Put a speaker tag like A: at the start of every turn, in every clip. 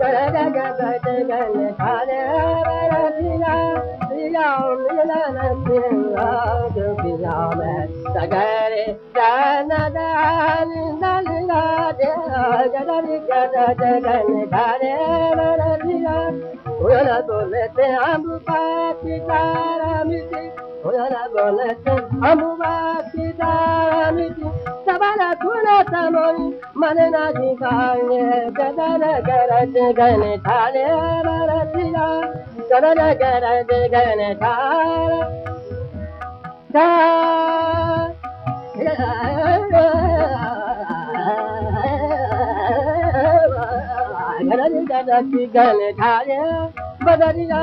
A: करण हारद हारो सगर जनदारोल ते منا ڏسي ڪرڻ ٺاهر گهر جي گهڻا گهر گهر جي گهڻي ٺاهيا بدليا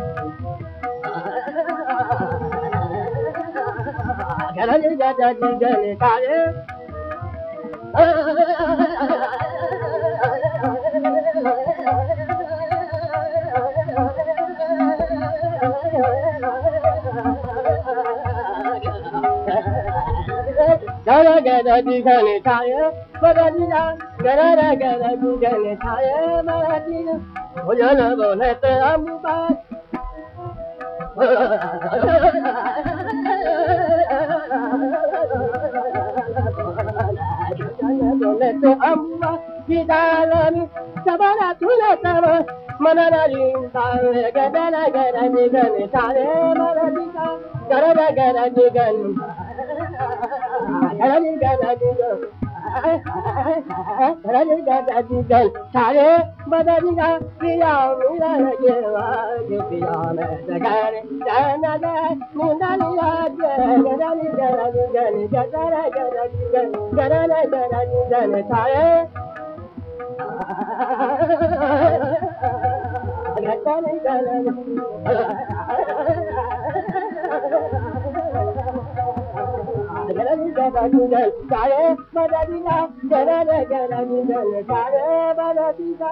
A: ठाहिया اما گيدارا ڌول مني ساري گڏ نگر ساري بدلي گهر گهر گن گهڻي گهر گڏا ساري بدل پريا من گهر جرال جون گهڻ ڳيندا